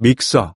믹서.